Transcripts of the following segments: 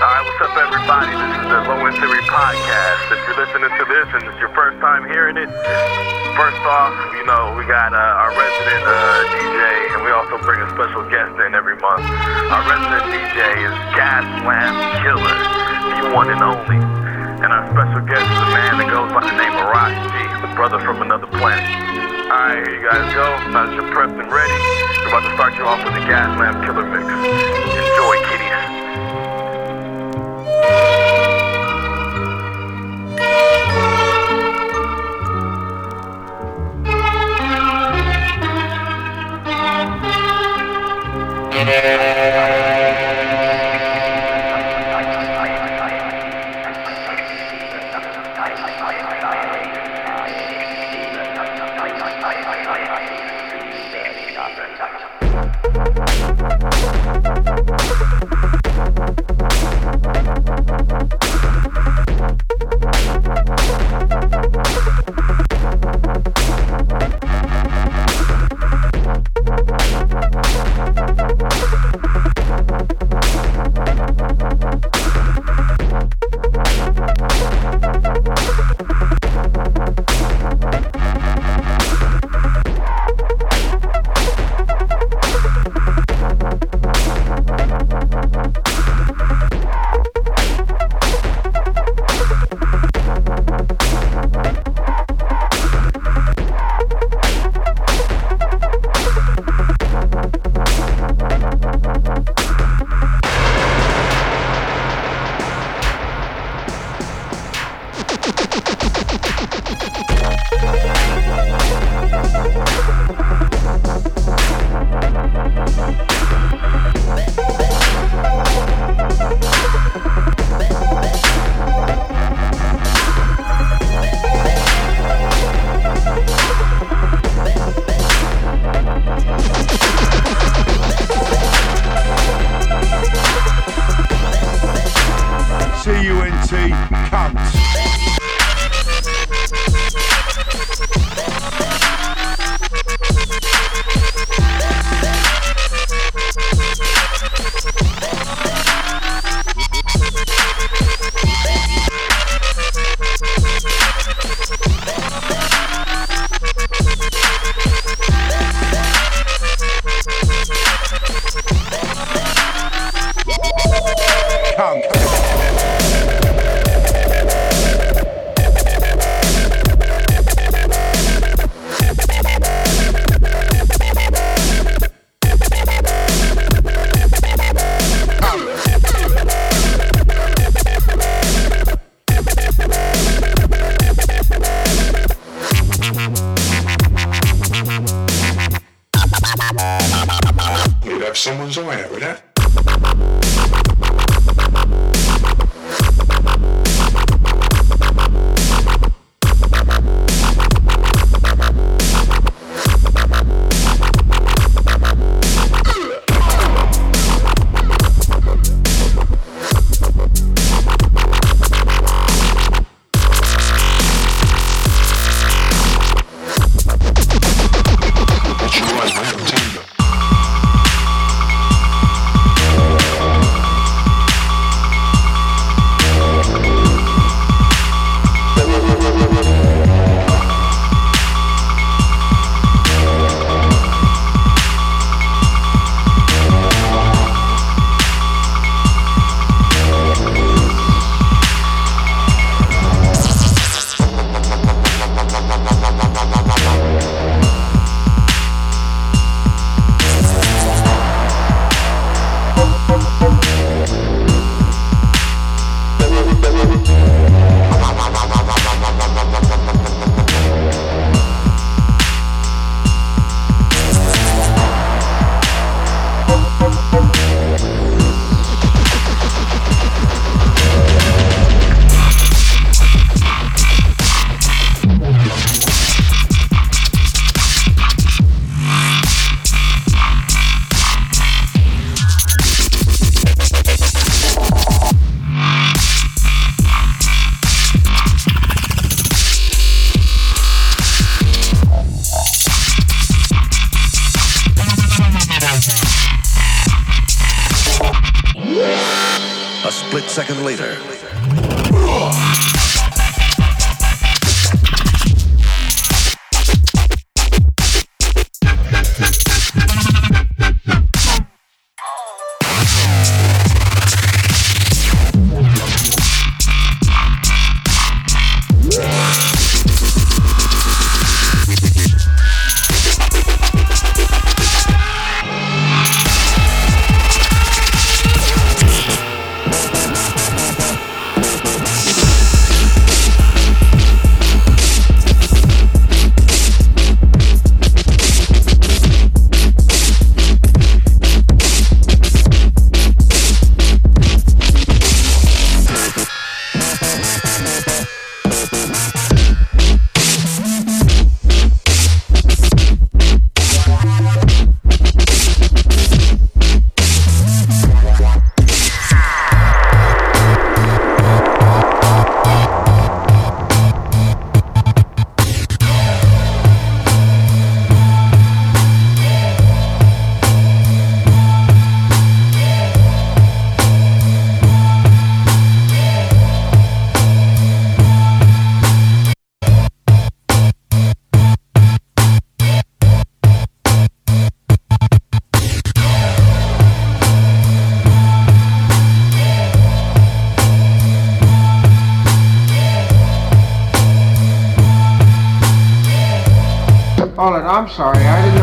Alright, what's up, everybody? This is the Low End Theory Podcast. If you're listening to this and it's your first time hearing it, first off, you know, we got uh, our resident uh, DJ, and we also bring a special guest in every month. Our resident DJ is Gas Lamp Killer, the one and only. And our special guest is a man that goes by the name of Ras G, the brother from another planet. Alright, here you guys go. Now that you're prepped and ready, we're about to start you off with the Gaslamp Killer mix. C-U-N-T, someone's eye out with that. I'm sorry. I didn't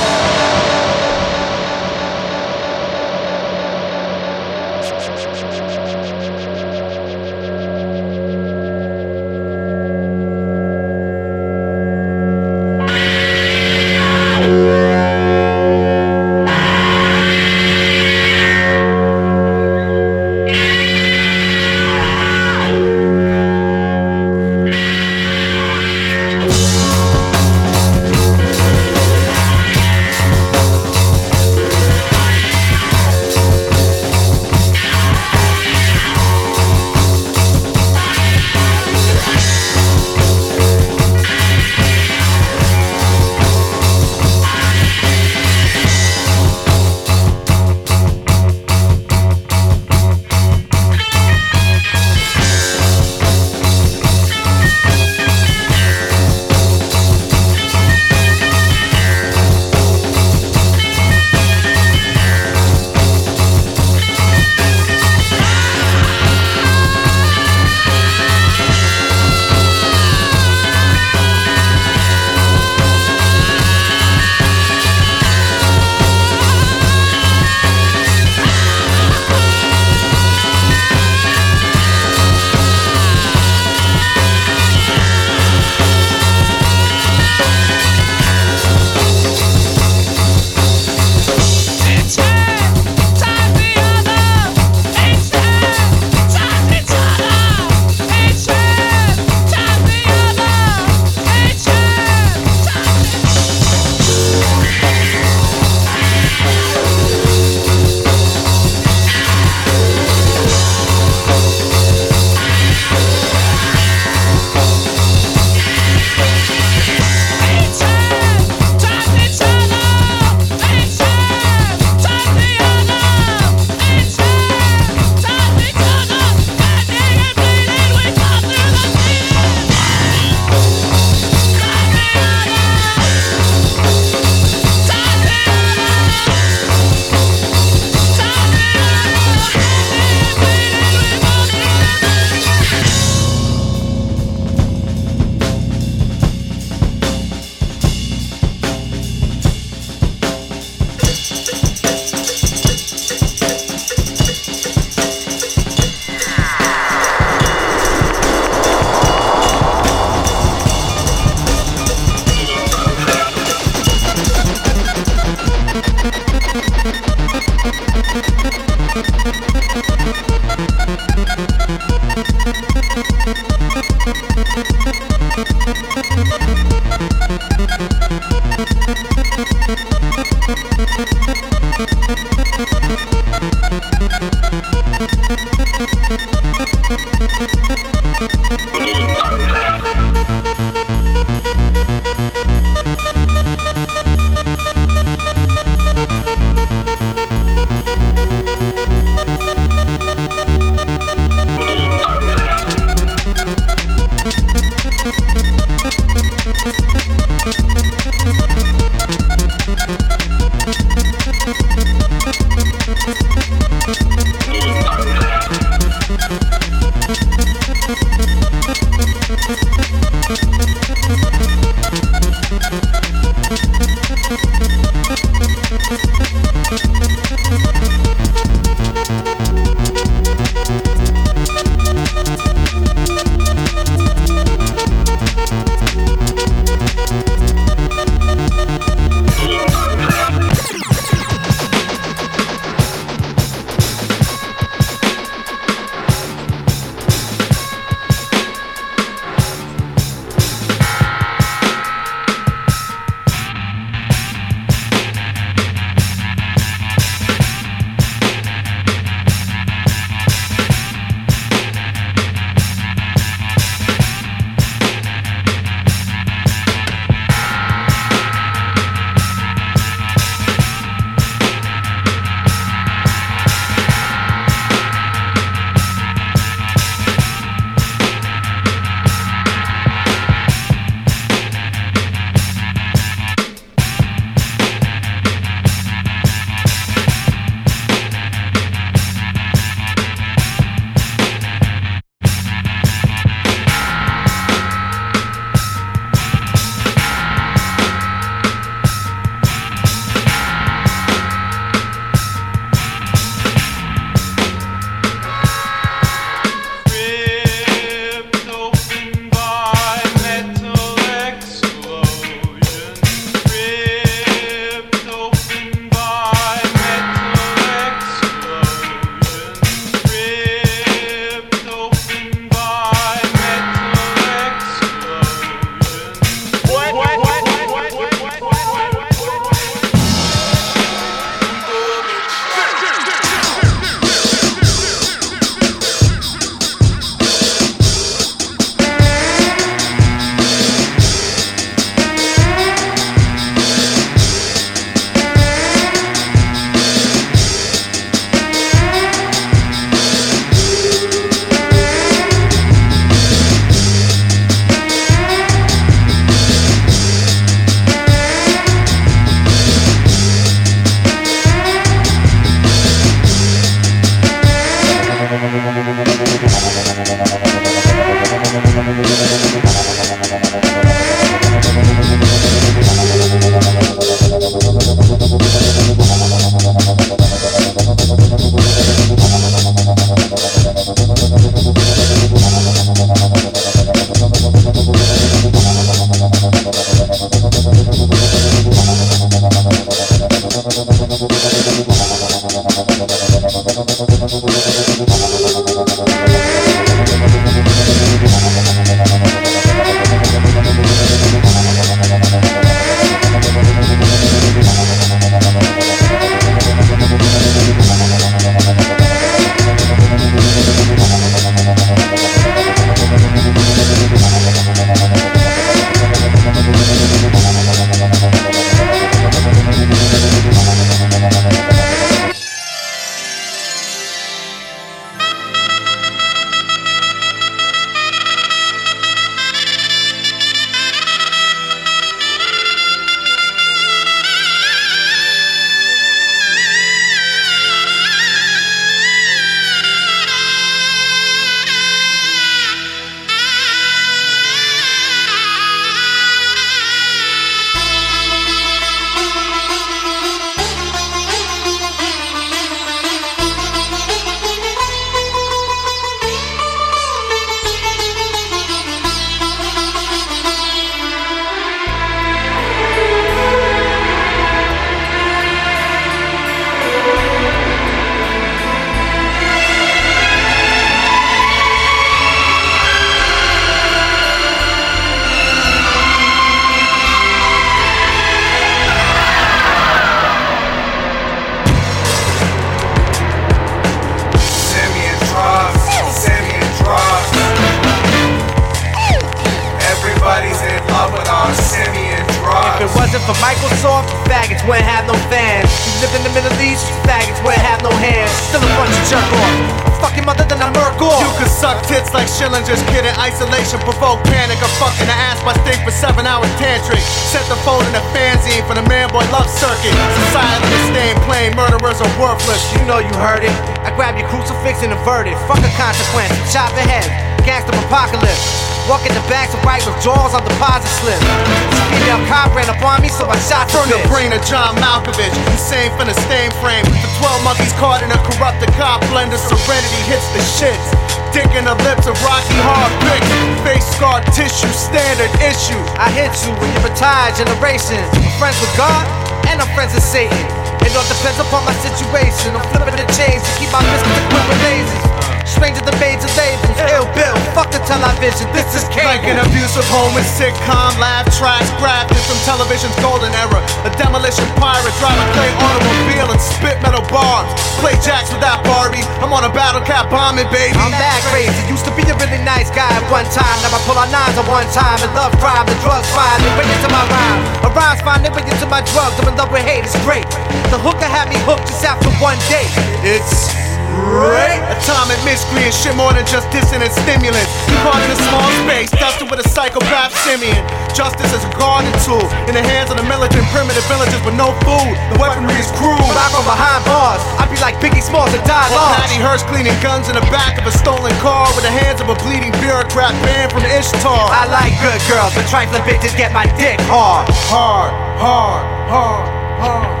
generation. I'm friends with God and I'm friends with Satan. It all depends upon my situation. I'm flipping the chains to keep my equipped with lasers. Stranger than major labels, ill bill, fuck the television. This is Like an cable. abusive home with sitcom, laugh tracks grafted from television's golden era. A demolition pirate, drive a clay automobile and spit metal bars. Play jacks without Barbie. I'm on a battle cat bombing, baby. I'm that crazy. Used to be a really nice guy at one time. Now I pull out nines at one time. And love crime, the drugs fine. They bring it to my rhyme. A rhymes fine, they bring it to my drugs. I'm in love with hate, it's great. The hooker had me hooked just after one day. It's great. Atomic miscreant, shit more than just dissonant stimulants. You caught in a small space, dusted with a psychopath simian. Justice is a garden tool in the hands of the militant primitive villagers with no food. The weaponry is cruel. Back from behind bars. I'd be like Biggie Smalls and die large. Patty Hearst cleaning guns in the back of a stolen car with the hands of a bleeding bureaucrat banned from Ishtar. I like good girls, but trifling bitches get my dick hard. Hard, hard, hard, hard.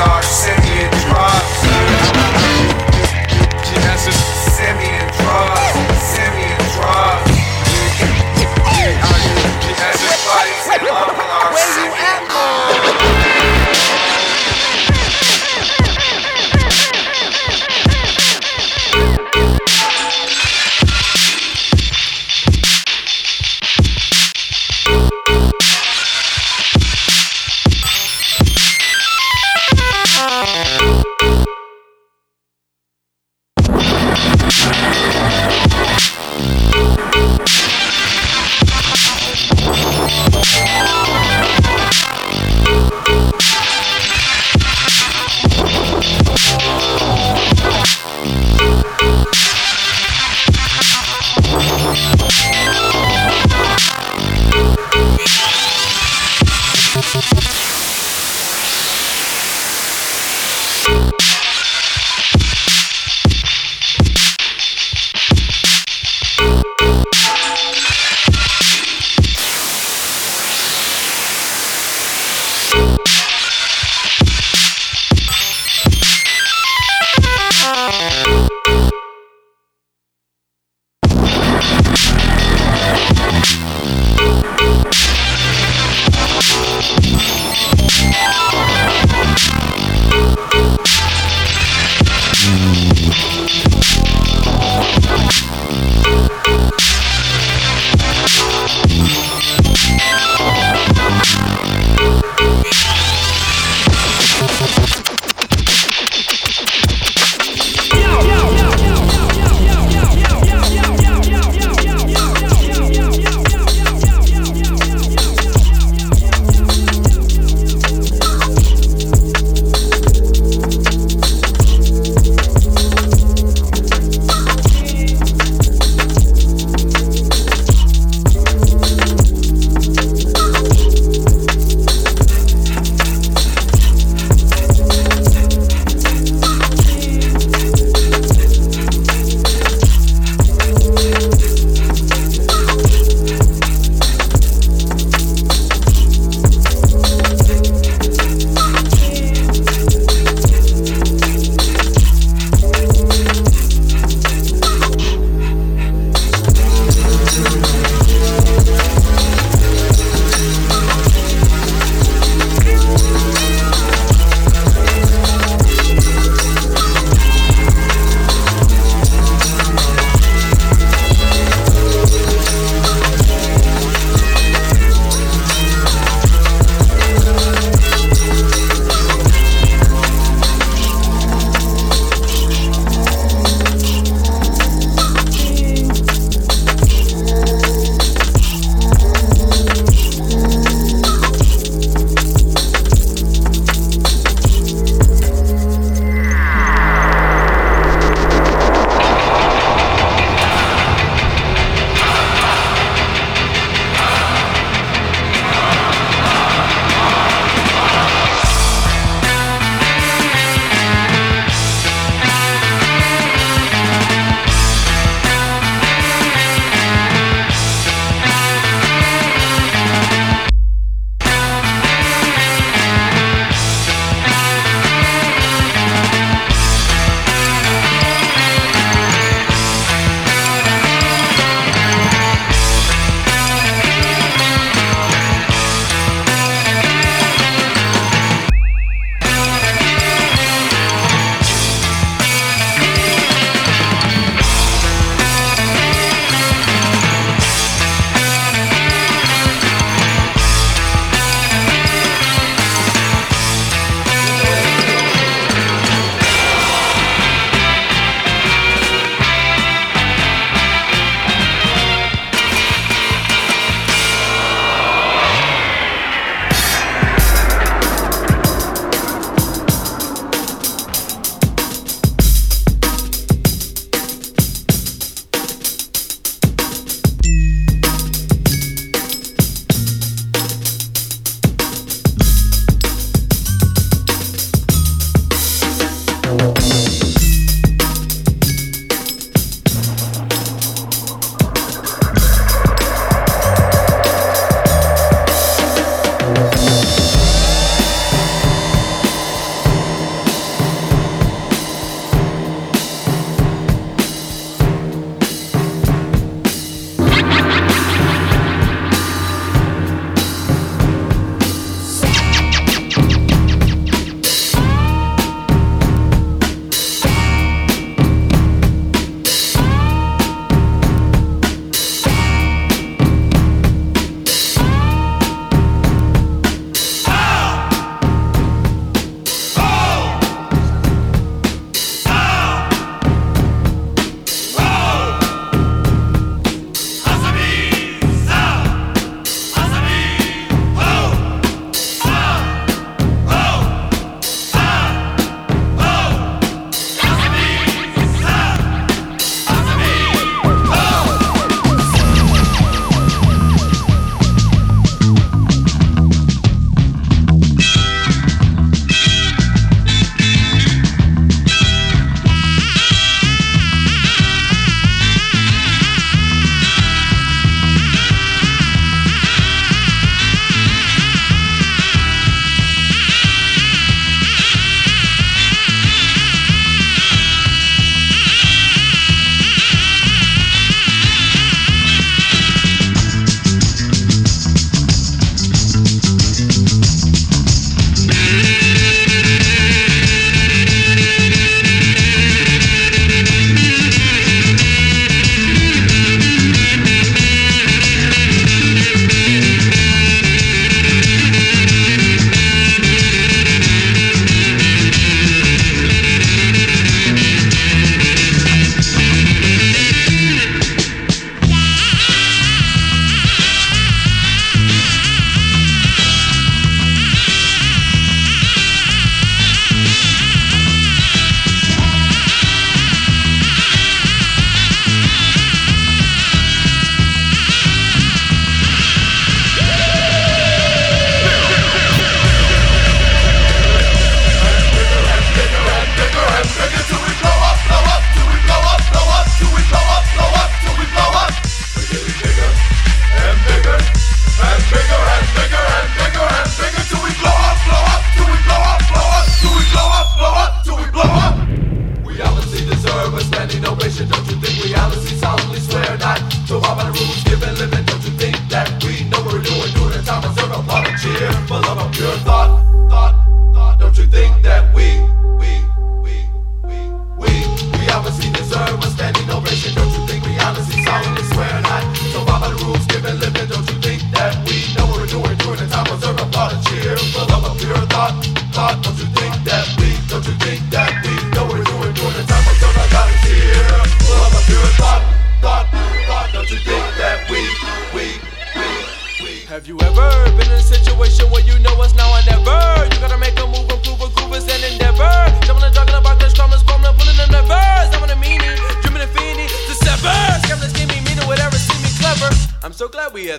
In you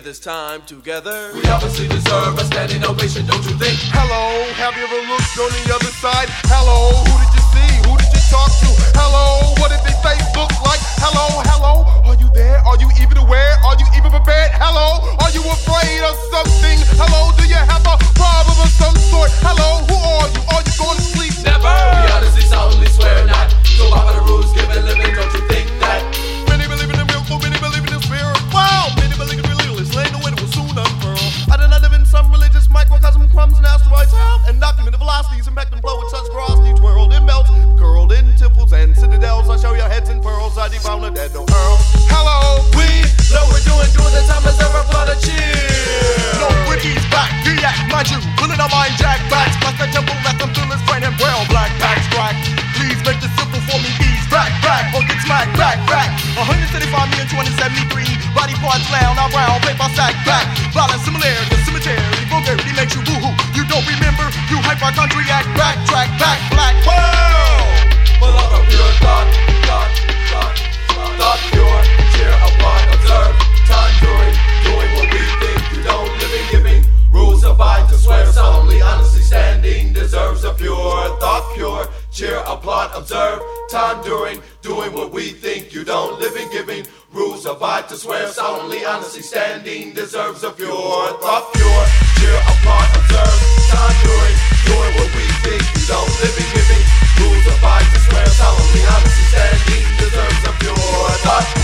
so glad we had this time together. We obviously deserve a standing ovation, don't you think? Hello, have you ever looked on the other side? Hello, who did you see? Who did you talk to? Hello, what did they Facebook like? Hello, hello, are you there? Are you even aware? Are you even prepared? Hello, are you afraid of something? Hello, do you have a problem of some sort? Hello, who are you? Thought, pure. Cheer, applaud, observe. Time during, doing what we think. You don't living, giving. Rules abide to swear solemnly, honestly standing. Deserves a pure thought, pure. Cheer, applaud, observe. Time during, doing what we think. You don't living, giving. Rules abide to swear solemnly, honestly standing. Deserves a pure thought.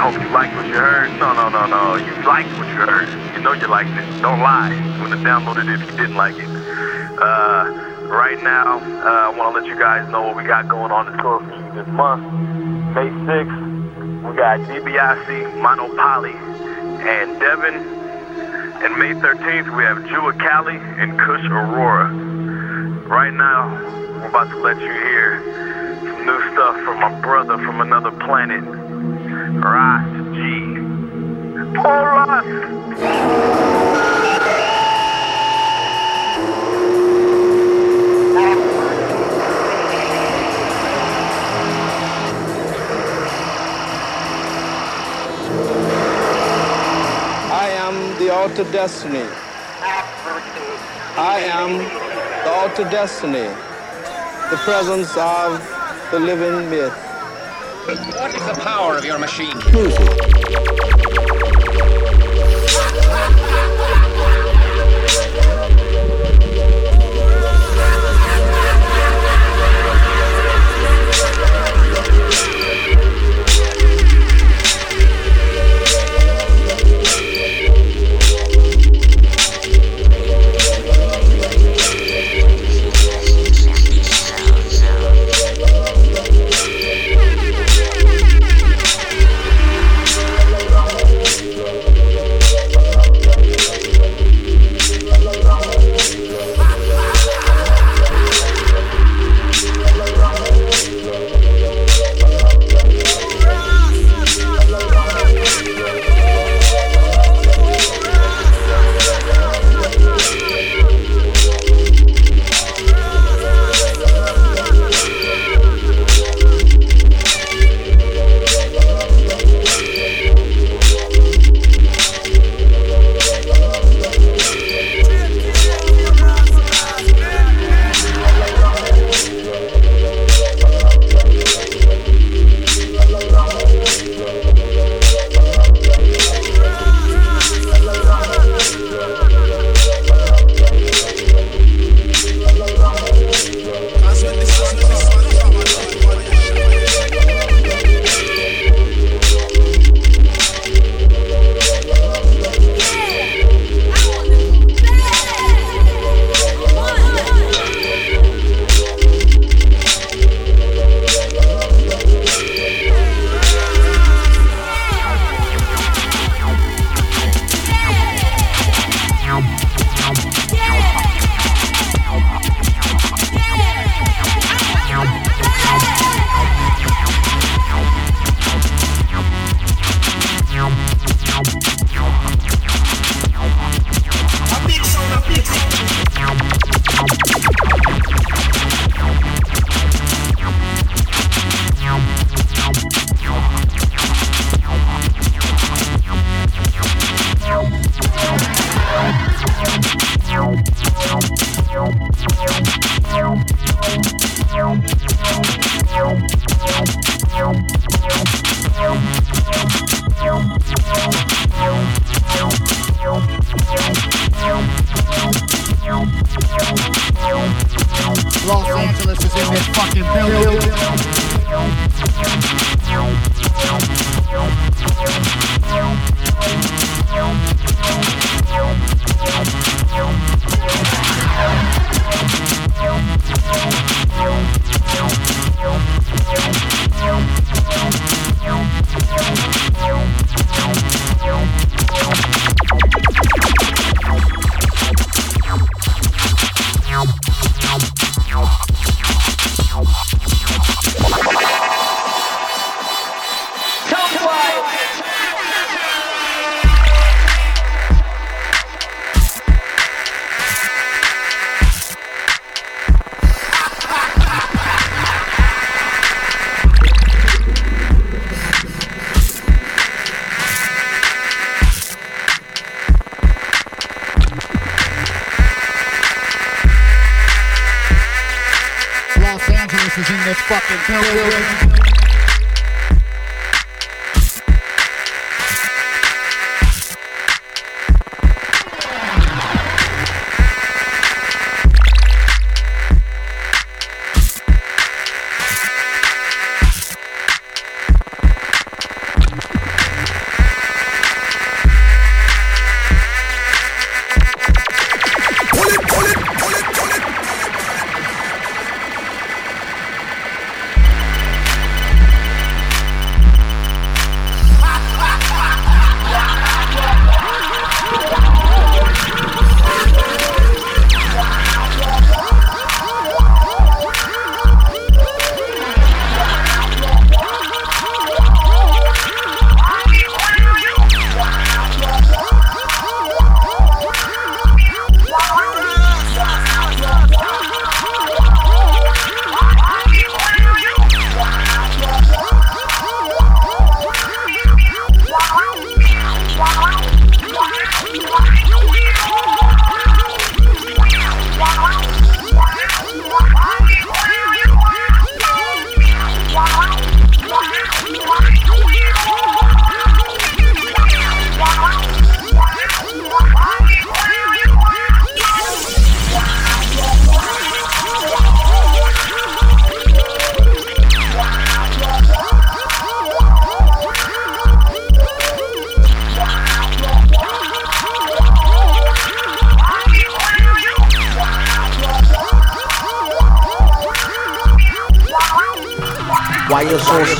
Hope you liked what you heard. No, no, no, no. You liked what you heard. You know you liked it. Don't lie. You wouldn't have downloaded it if you didn't like it. Uh, right now, uh, I want to let you guys know what we got going on in store for you this month. May 6th, we got DiBiase, Monopoly, and Devin. And May 13th, we have Juakali and Kush Arora. Right now, we're about to let you hear some new stuff from my brother from another planet, Ras G. I am the altar destiny. I am the altar destiny, the presence of the living myth. What is the power of your machine? Music. Is in this fucking building.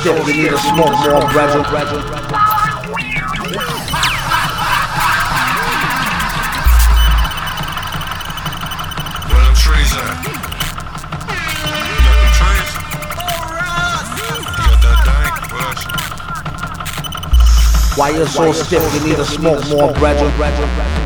Stiff, you need to smoke more brethren. Where them trees at? You trees? You that dank? What? Why you're so stiff, you need to smoke more brethren.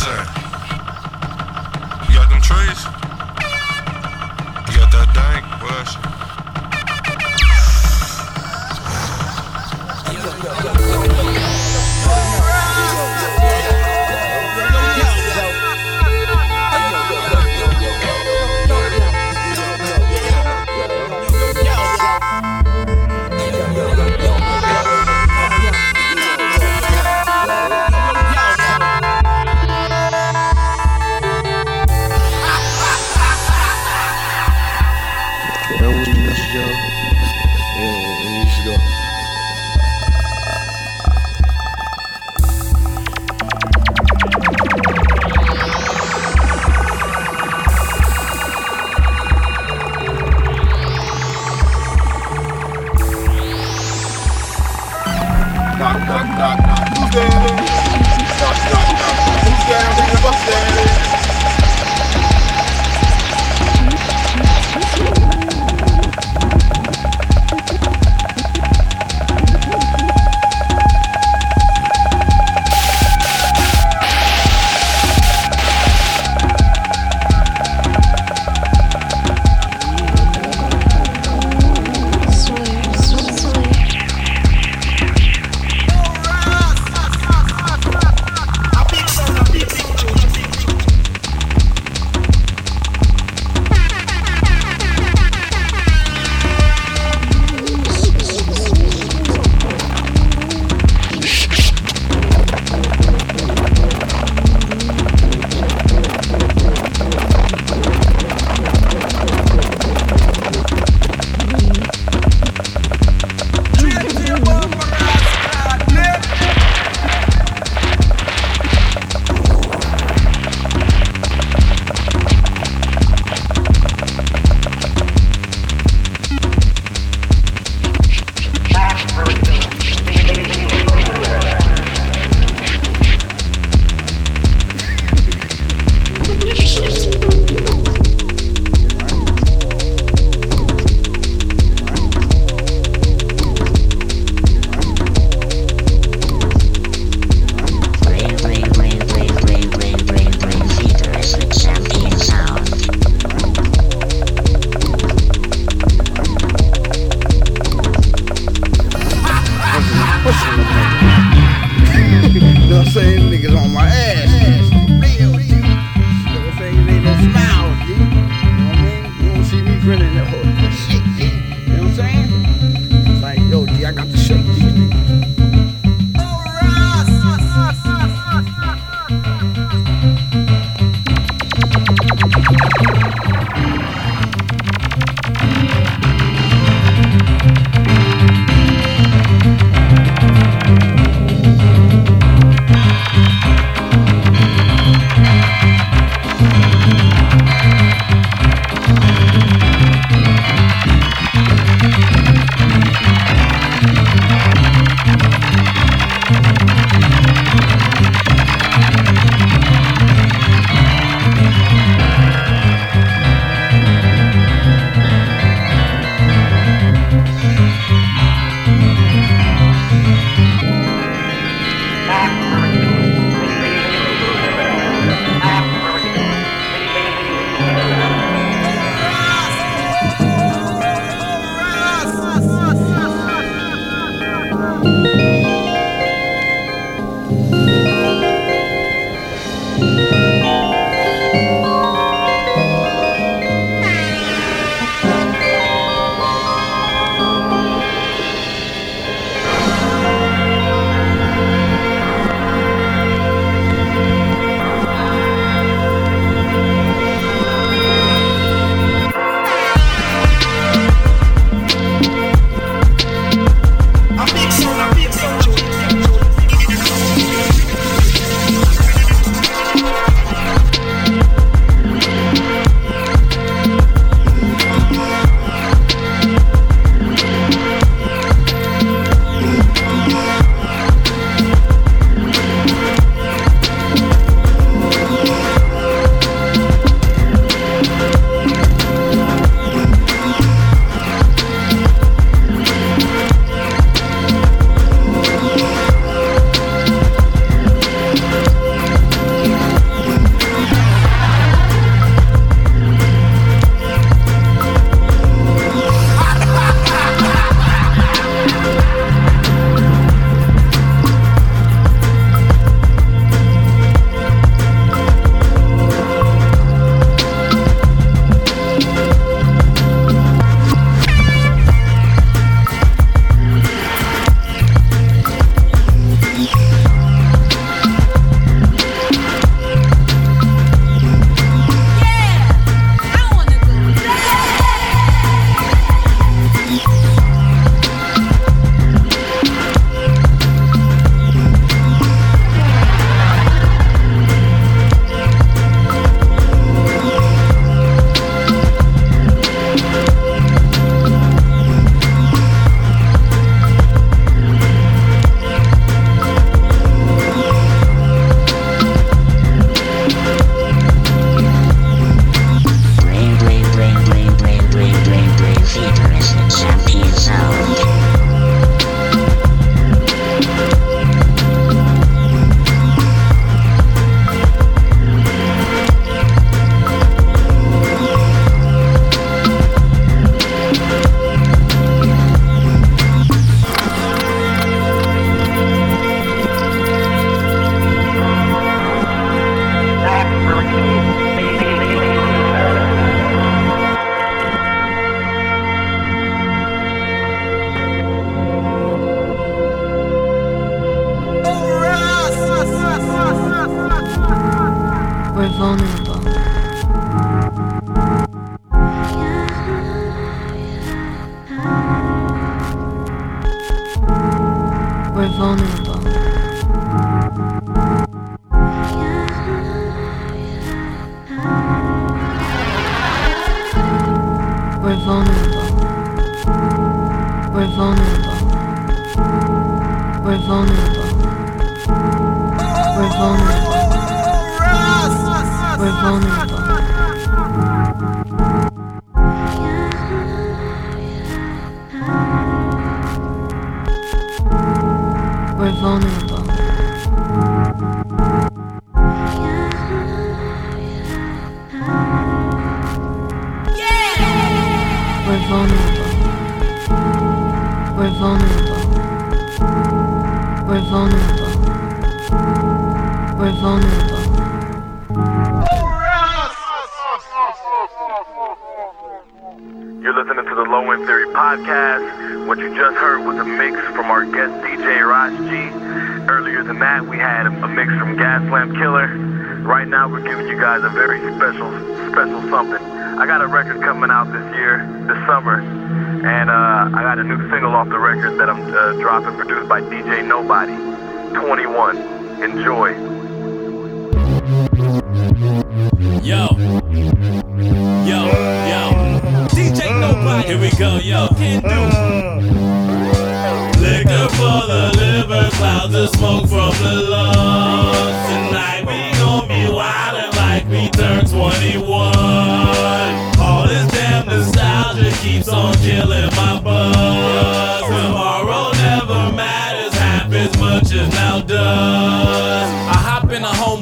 You got them trees? You got that dank? What? Vulnerable. You're listening to the Low End Theory podcast. What you just heard was a mix from our guest DJ Ras G. Earlier than that, we had a mix from Gaslamp Killer. Right now, we're giving you guys a very special, special something. I got a record coming out this year, this summer, and uh, I got a new single off the record that I'm uh, dropping, produced by DJ Nobody. 21. Enjoy. Yo. Yo, yo. DJ Nobody. Here we go, yo. Can do. Liquor for the liver, clouds of smoke from the lungs. Tonight we gon' be wildin' like we turn 21. All this damn nostalgia keeps on killing my buzz.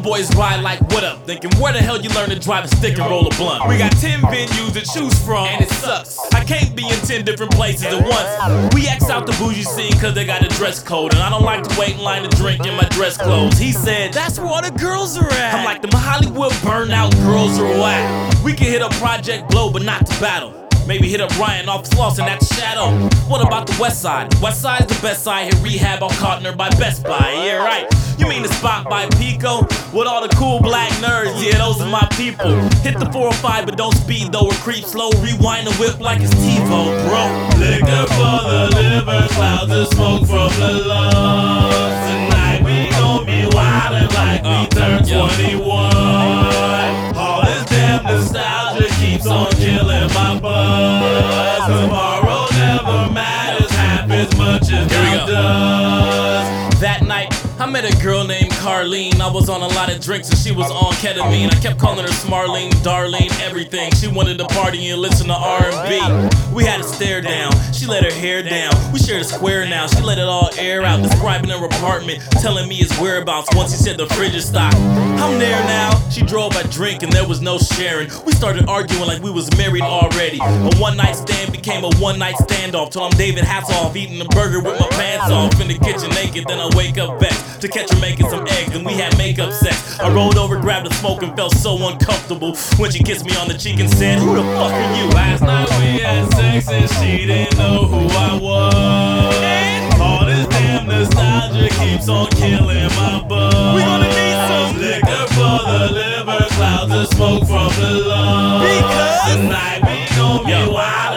Homeboy's ride like what up? Thinking where the hell you learn to drive a stick and roll a blunt? We got 10 venues to choose from, and it sucks. I can't be in 10 different places at once. We X out the bougie scene cause they got a dress code, and I don't like to wait in line to drink in my dress clothes. He said, That's where all the girls are at. I'm like, them Hollywood burnout girls are whack. We can hit a project blow, but not to battle. Maybe hit up Ryan off and at the Shadow. What about the West Side? West Side's the best side. Hit rehab on Cotner by Best Buy. Yeah, right. You mean the spot by Pico? With all the cool black nerds, yeah, those are my people. Hit the 405, but don't speed though, or creep slow. Rewind the whip like it's TiVo, bro. Liquor for the liver, clouds of smoke from the lungs. Tonight we gon' be wildin' like we uh, turn 21. All this damn nostalgia keeps on killing my. Tomorrow never matters half as much as now does. That night, I met a girl named Carlene. I was on a lot of drinks and she was on ketamine. I kept calling her Smarlene, Darlene, everything. She wanted to party and listen to R&B. We had a stare down. She let her hair down. We shared a square now. She let it all air out, describing her apartment, telling me his whereabouts. Once he said the fridge is stocked. I'm there now. She drove a drink and there was no sharing. We started arguing like we was married already. A one night stand became a one night standoff till I'm David Hasselhoff eating a burger with my pants off in the kitchen naked. Then I wake up back to catch her making some eggs and we had makeup sex. I rolled over, grabbed a smoke and felt so uncomfortable when she kissed me on the cheek and said, Who the fuck are you? Last night we had sex sex she didn't know who I was. All this damn nostalgia keeps on killing my buzz. We gonna need some liquor for the liver, clouds of smoke from the lungs. Because tonight we gon' be wild.